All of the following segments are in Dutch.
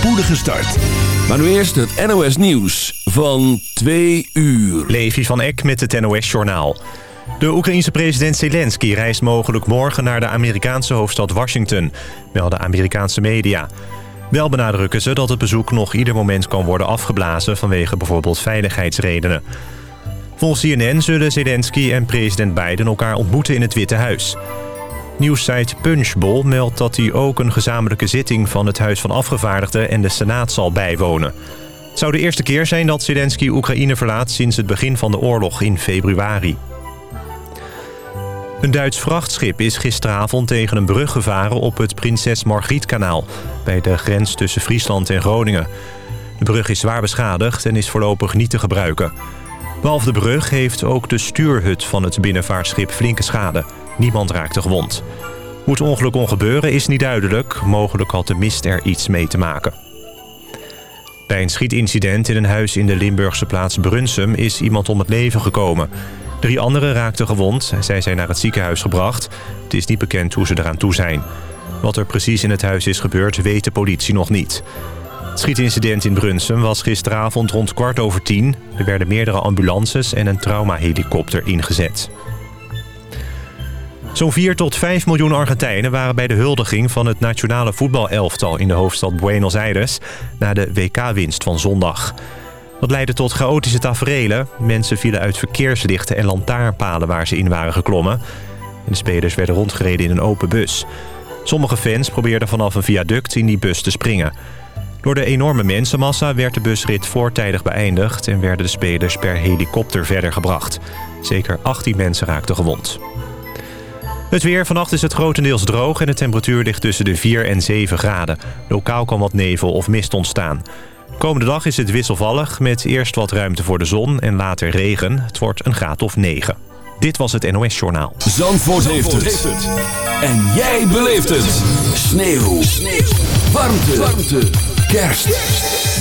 spoedige start. Maar nu eerst het NOS Nieuws van 2 uur. Levi van Eck met het NOS Journaal. De Oekraïense president Zelensky reist mogelijk morgen naar de Amerikaanse hoofdstad Washington, melden Amerikaanse media. Wel benadrukken ze dat het bezoek nog ieder moment kan worden afgeblazen vanwege bijvoorbeeld veiligheidsredenen. Volgens CNN zullen Zelensky en president Biden elkaar ontmoeten in het Witte Huis. Nieuwssite Punchbowl meldt dat hij ook een gezamenlijke zitting van het Huis van Afgevaardigden en de Senaat zal bijwonen. Het zou de eerste keer zijn dat Zelensky Oekraïne verlaat sinds het begin van de oorlog in februari. Een Duits vrachtschip is gisteravond tegen een brug gevaren op het Prinses Margrietkanaal... bij de grens tussen Friesland en Groningen. De brug is zwaar beschadigd en is voorlopig niet te gebruiken. Behalve de brug heeft ook de stuurhut van het binnenvaartschip flinke schade. Niemand raakte gewond. Hoe het ongeluk kon gebeuren is niet duidelijk. Mogelijk had de mist er iets mee te maken. Bij een schietincident in een huis in de Limburgse plaats Brunsum... is iemand om het leven gekomen. Drie anderen raakten gewond. Zij zijn naar het ziekenhuis gebracht. Het is niet bekend hoe ze eraan toe zijn. Wat er precies in het huis is gebeurd, weet de politie nog niet. Het schietincident in Brunsum was gisteravond rond kwart over tien. Er werden meerdere ambulances en een traumahelikopter ingezet. Zo'n 4 tot 5 miljoen Argentijnen waren bij de huldiging van het nationale voetbalelftal in de hoofdstad Buenos Aires na de WK-winst van zondag. Dat leidde tot chaotische taferelen. Mensen vielen uit verkeerslichten en lantaarnpalen waar ze in waren geklommen. En de spelers werden rondgereden in een open bus. Sommige fans probeerden vanaf een viaduct in die bus te springen. Door de enorme mensenmassa werd de busrit voortijdig beëindigd... en werden de spelers per helikopter verder gebracht. Zeker 18 mensen raakten gewond. Het weer. Vannacht is het grotendeels droog en de temperatuur ligt tussen de 4 en 7 graden. Lokaal kan wat nevel of mist ontstaan. Komende dag is het wisselvallig met eerst wat ruimte voor de zon en later regen. Het wordt een graad of 9. Dit was het NOS Journaal. Zandvoort, heeft, het. En jij beleeft het. Sneeuw. Sneeuw. Warmte. Warmte. Kerst.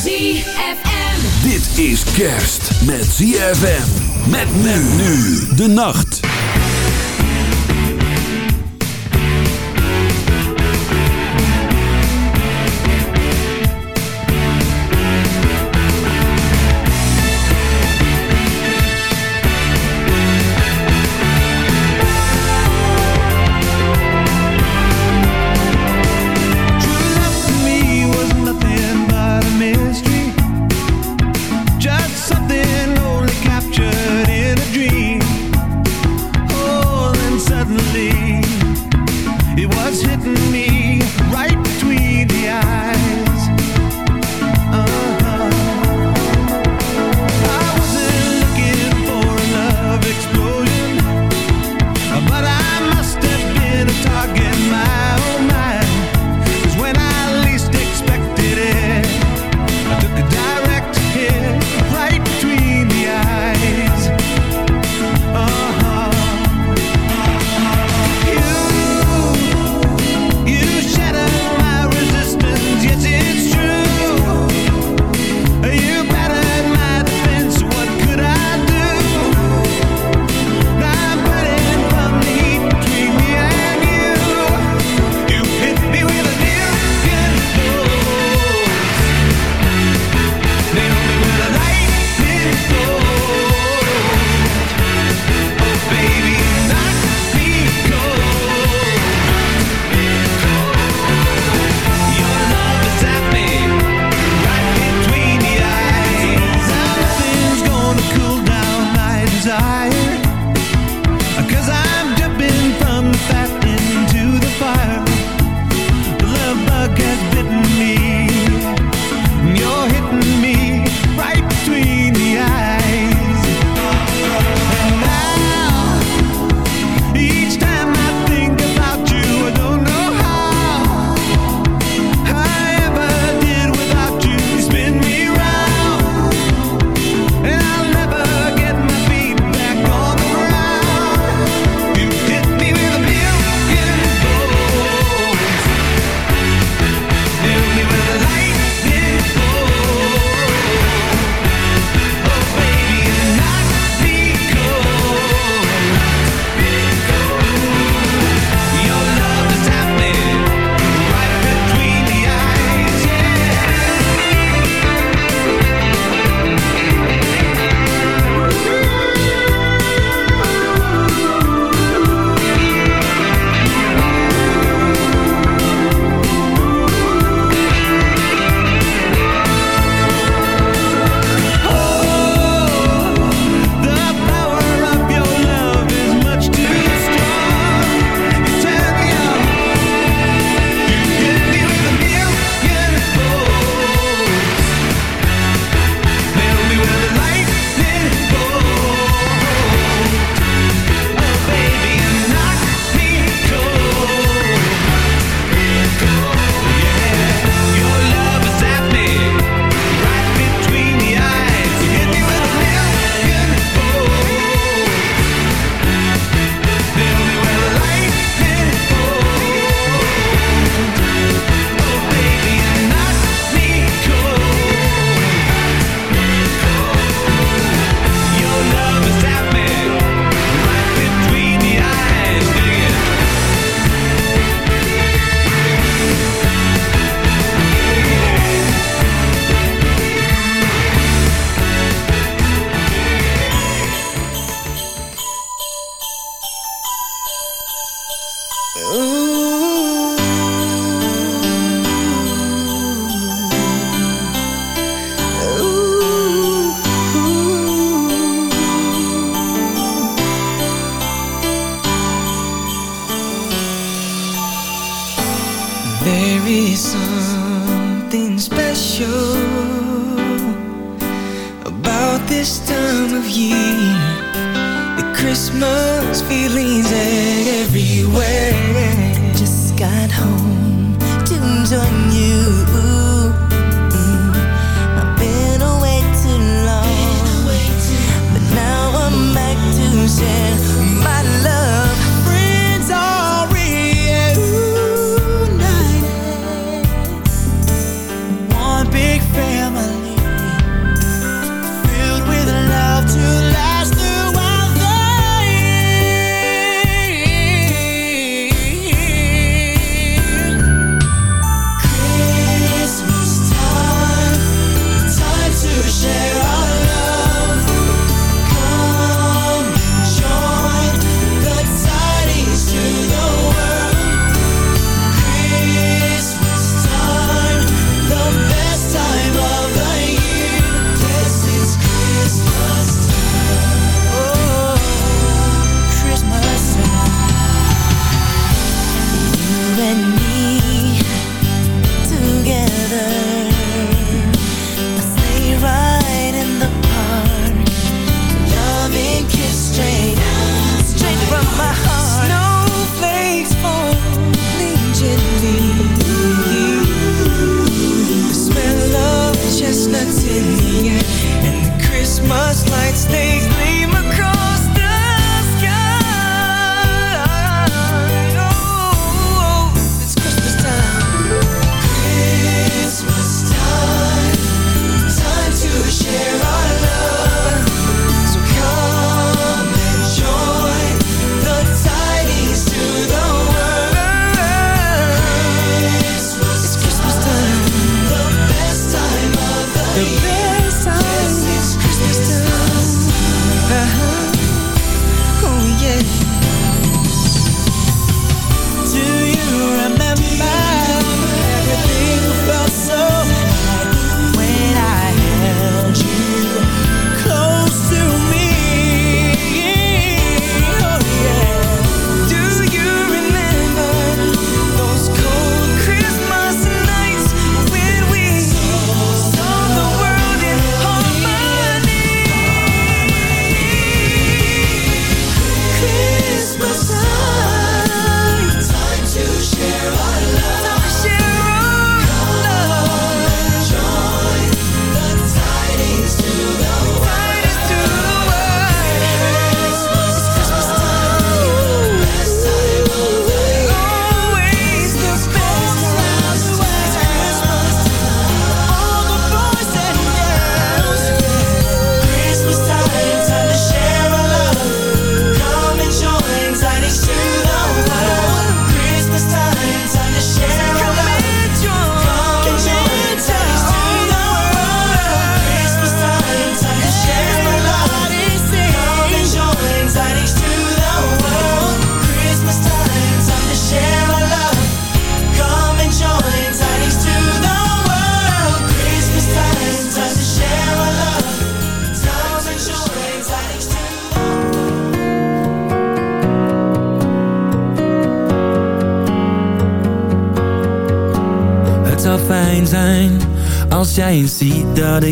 ZFM. Dit is kerst met ZFM. Met men nu de nacht.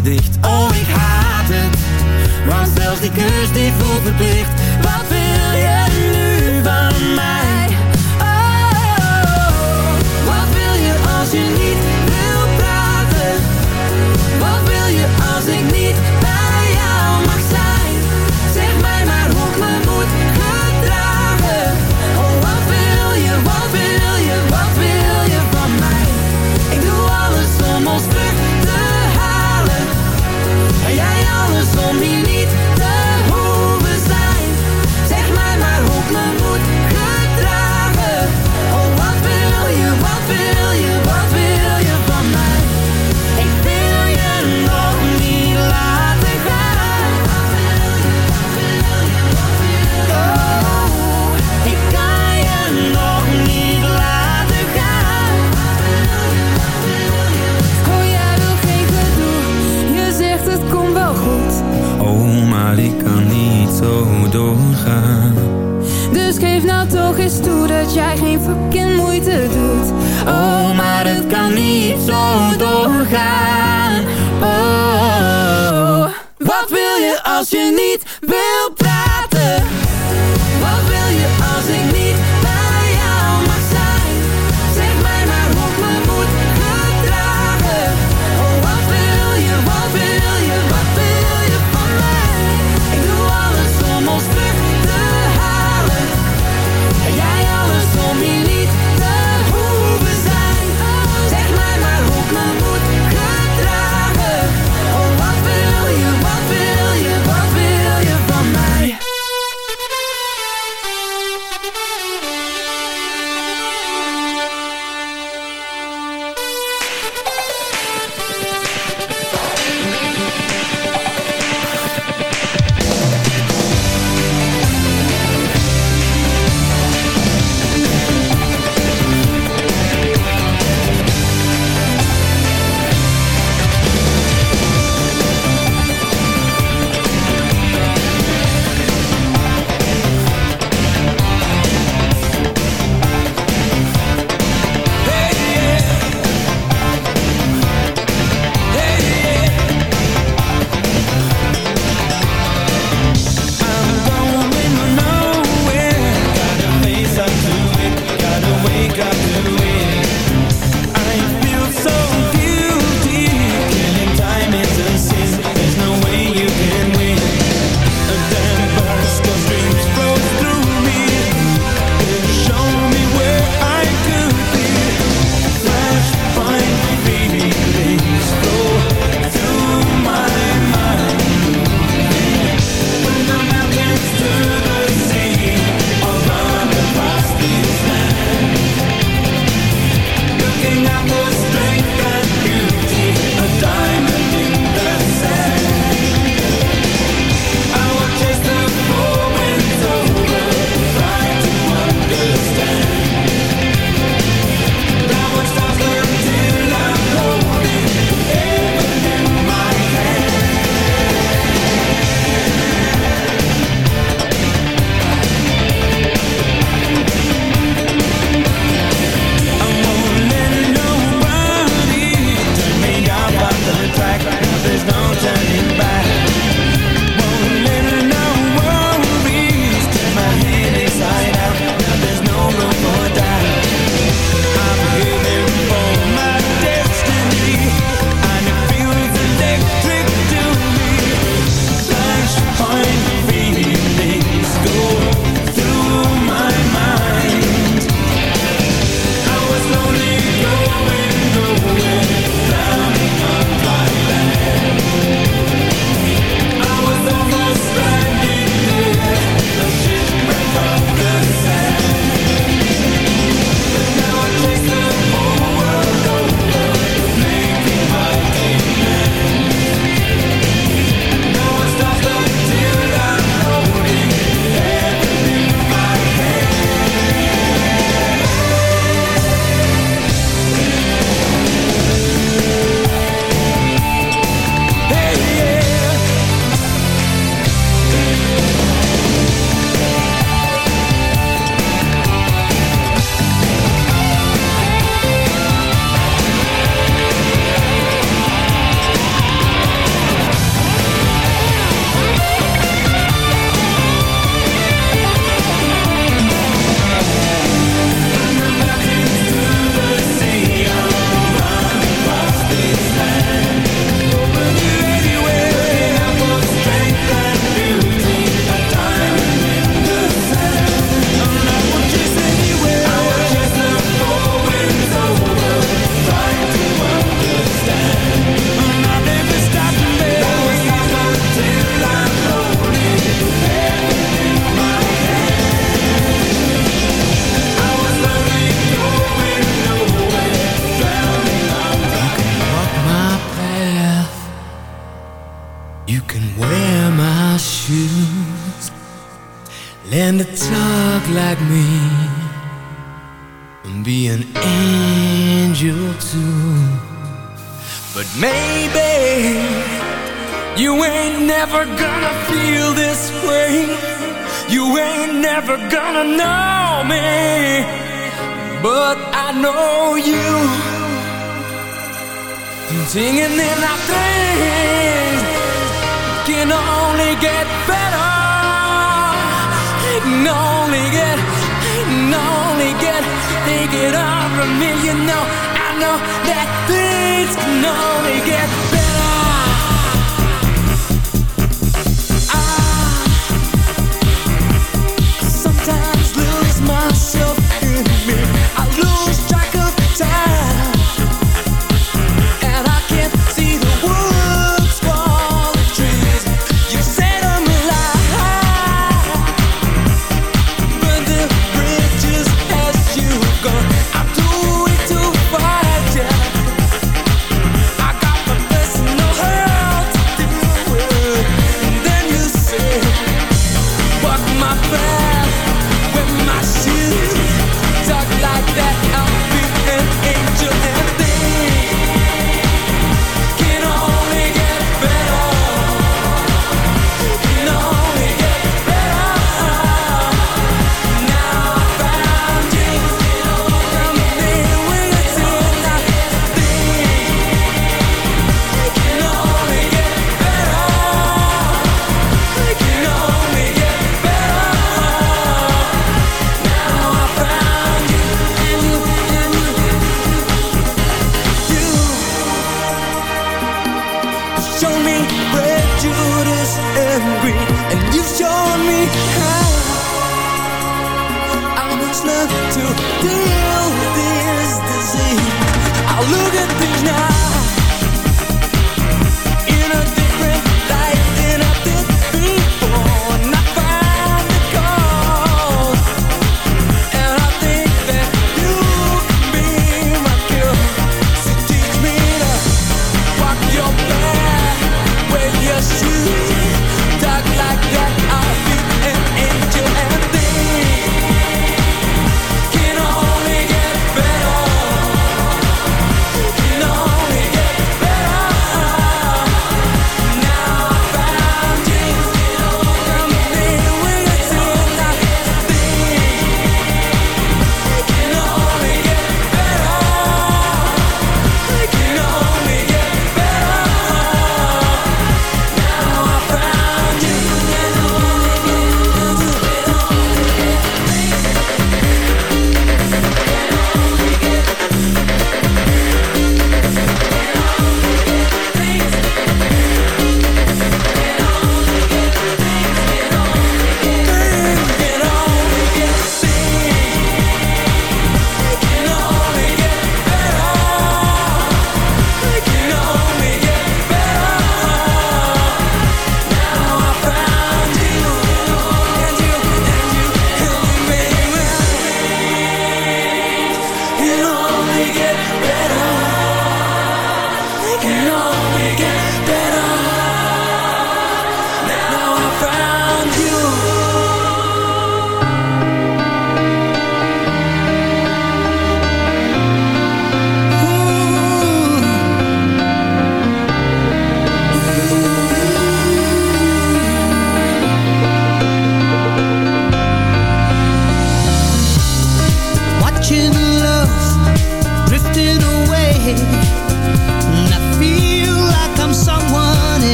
dan als je niet wil praten? That things can only get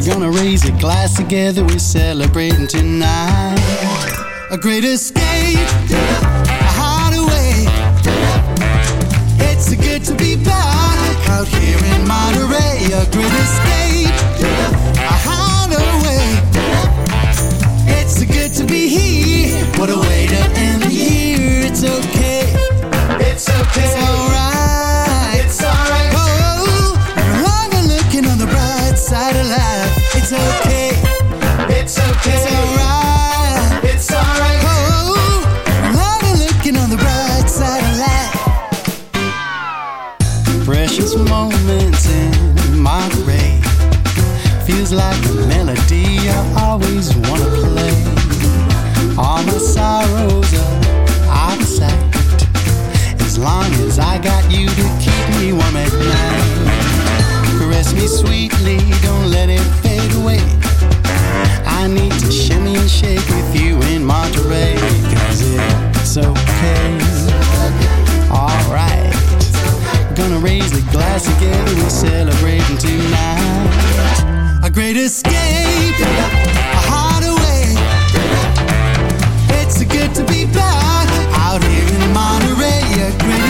We're gonna raise a glass together, we're celebrating tonight. A great escape, a hideaway. It's good to be back out here in Monterey. A great escape, a hideaway. It's good to be here. What a way to end the year. It's okay. It's okay. It's alright. Feels like a melody I always wanna play. All my sorrows are out of sight. As long as I got you to keep me warm at night. Caress me sweetly, don't let it fade away. I need to shimmy and shake with you in Monterey. Cause it's okay. Alright. Gonna raise the glass together, we're celebrating tonight. Escape, a hideaway. It's good to be back out here in Monterey.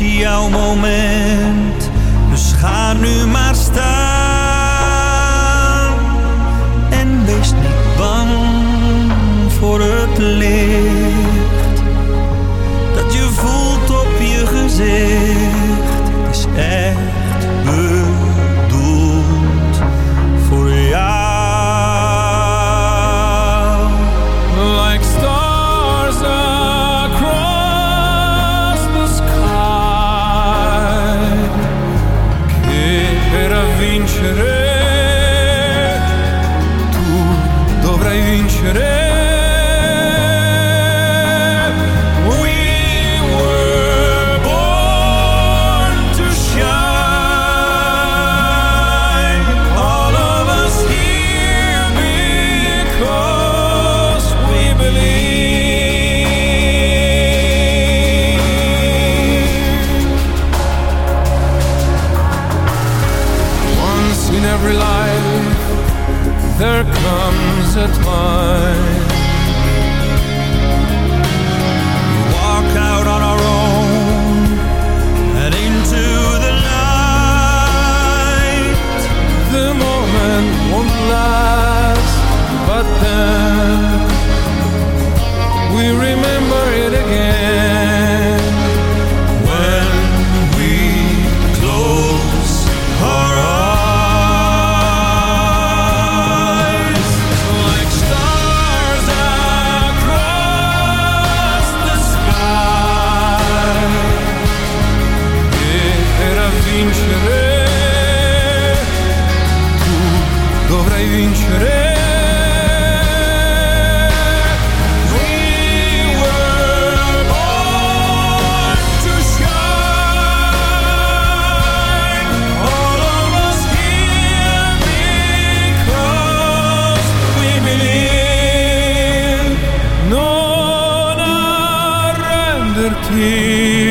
se há é momento. per te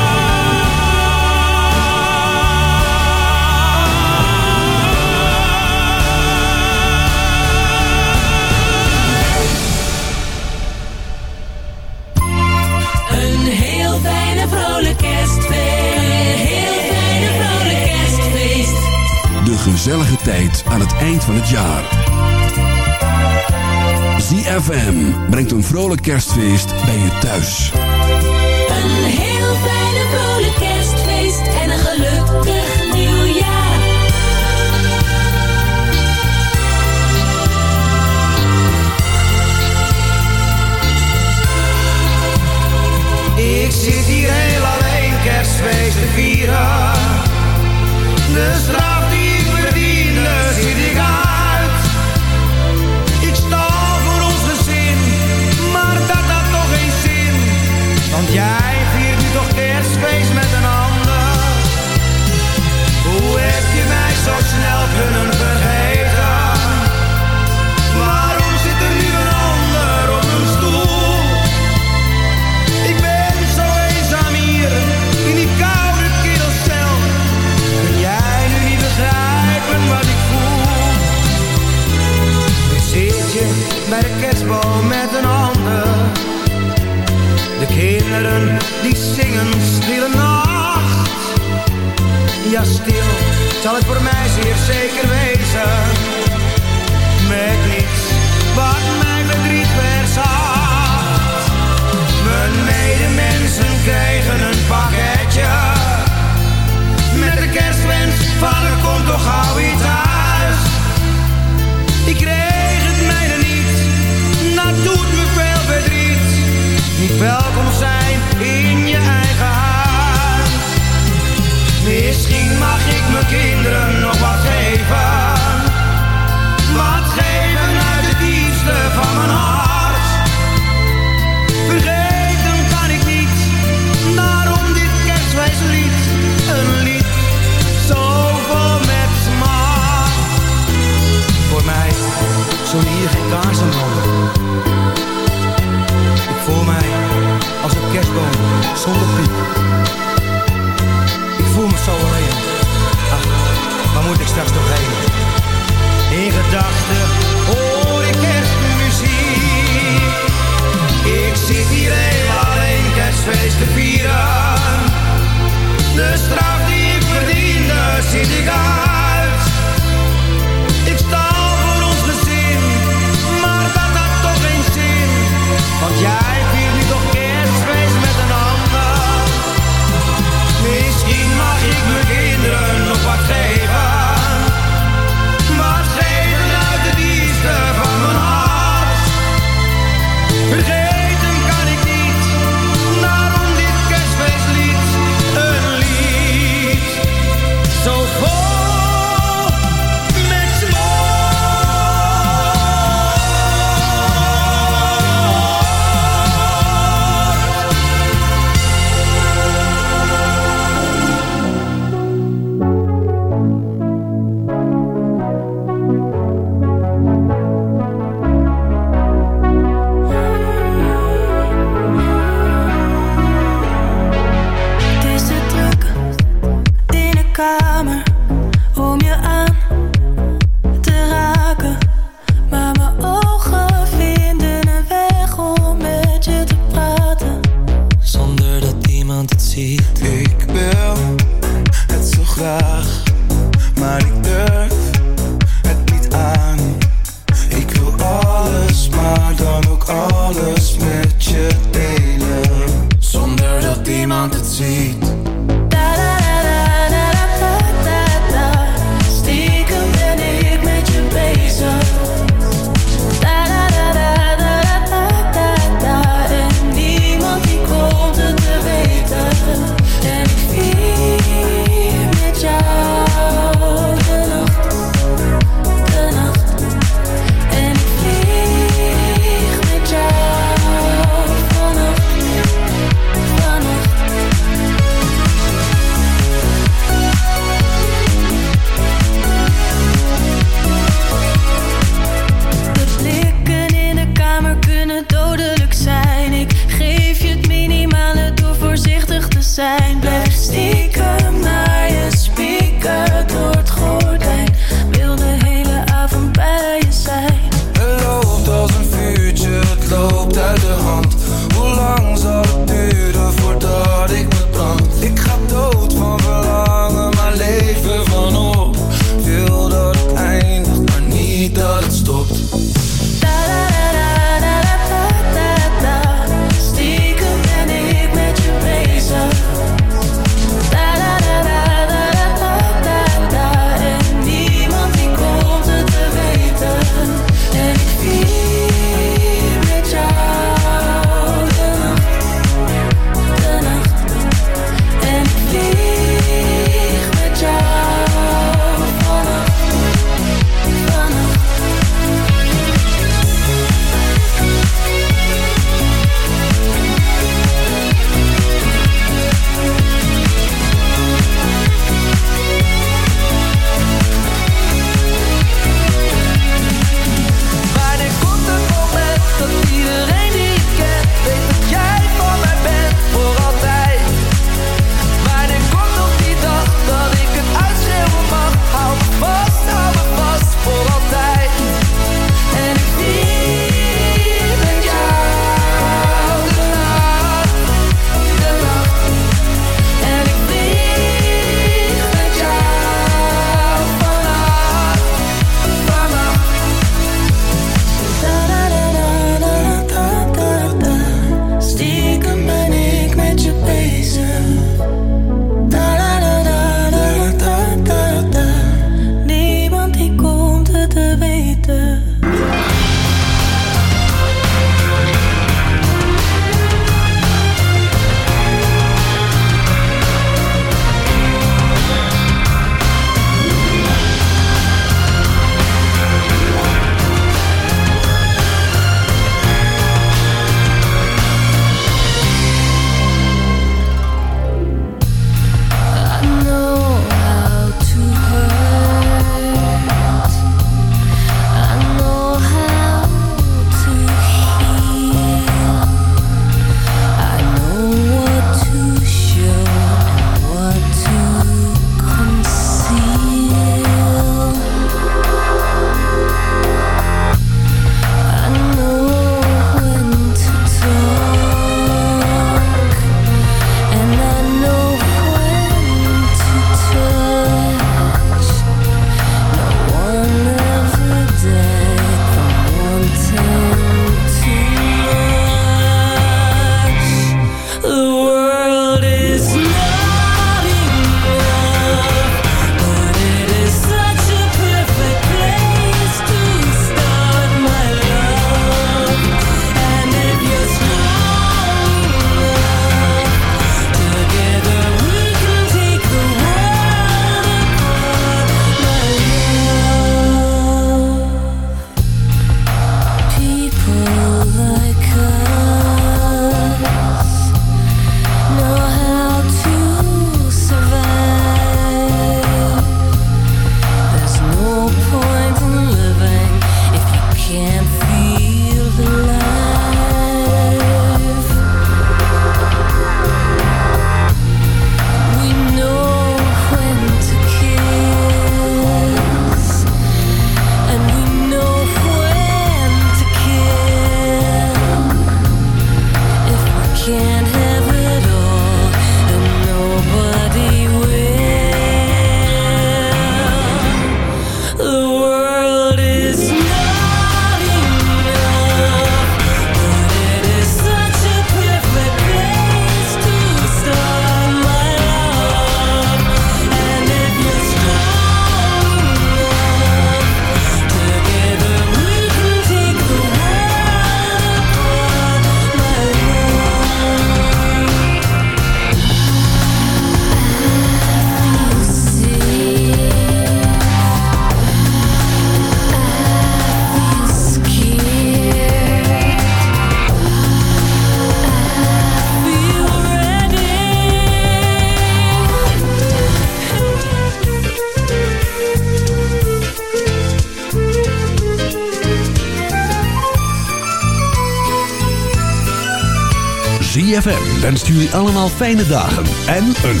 jullie allemaal fijne dagen en een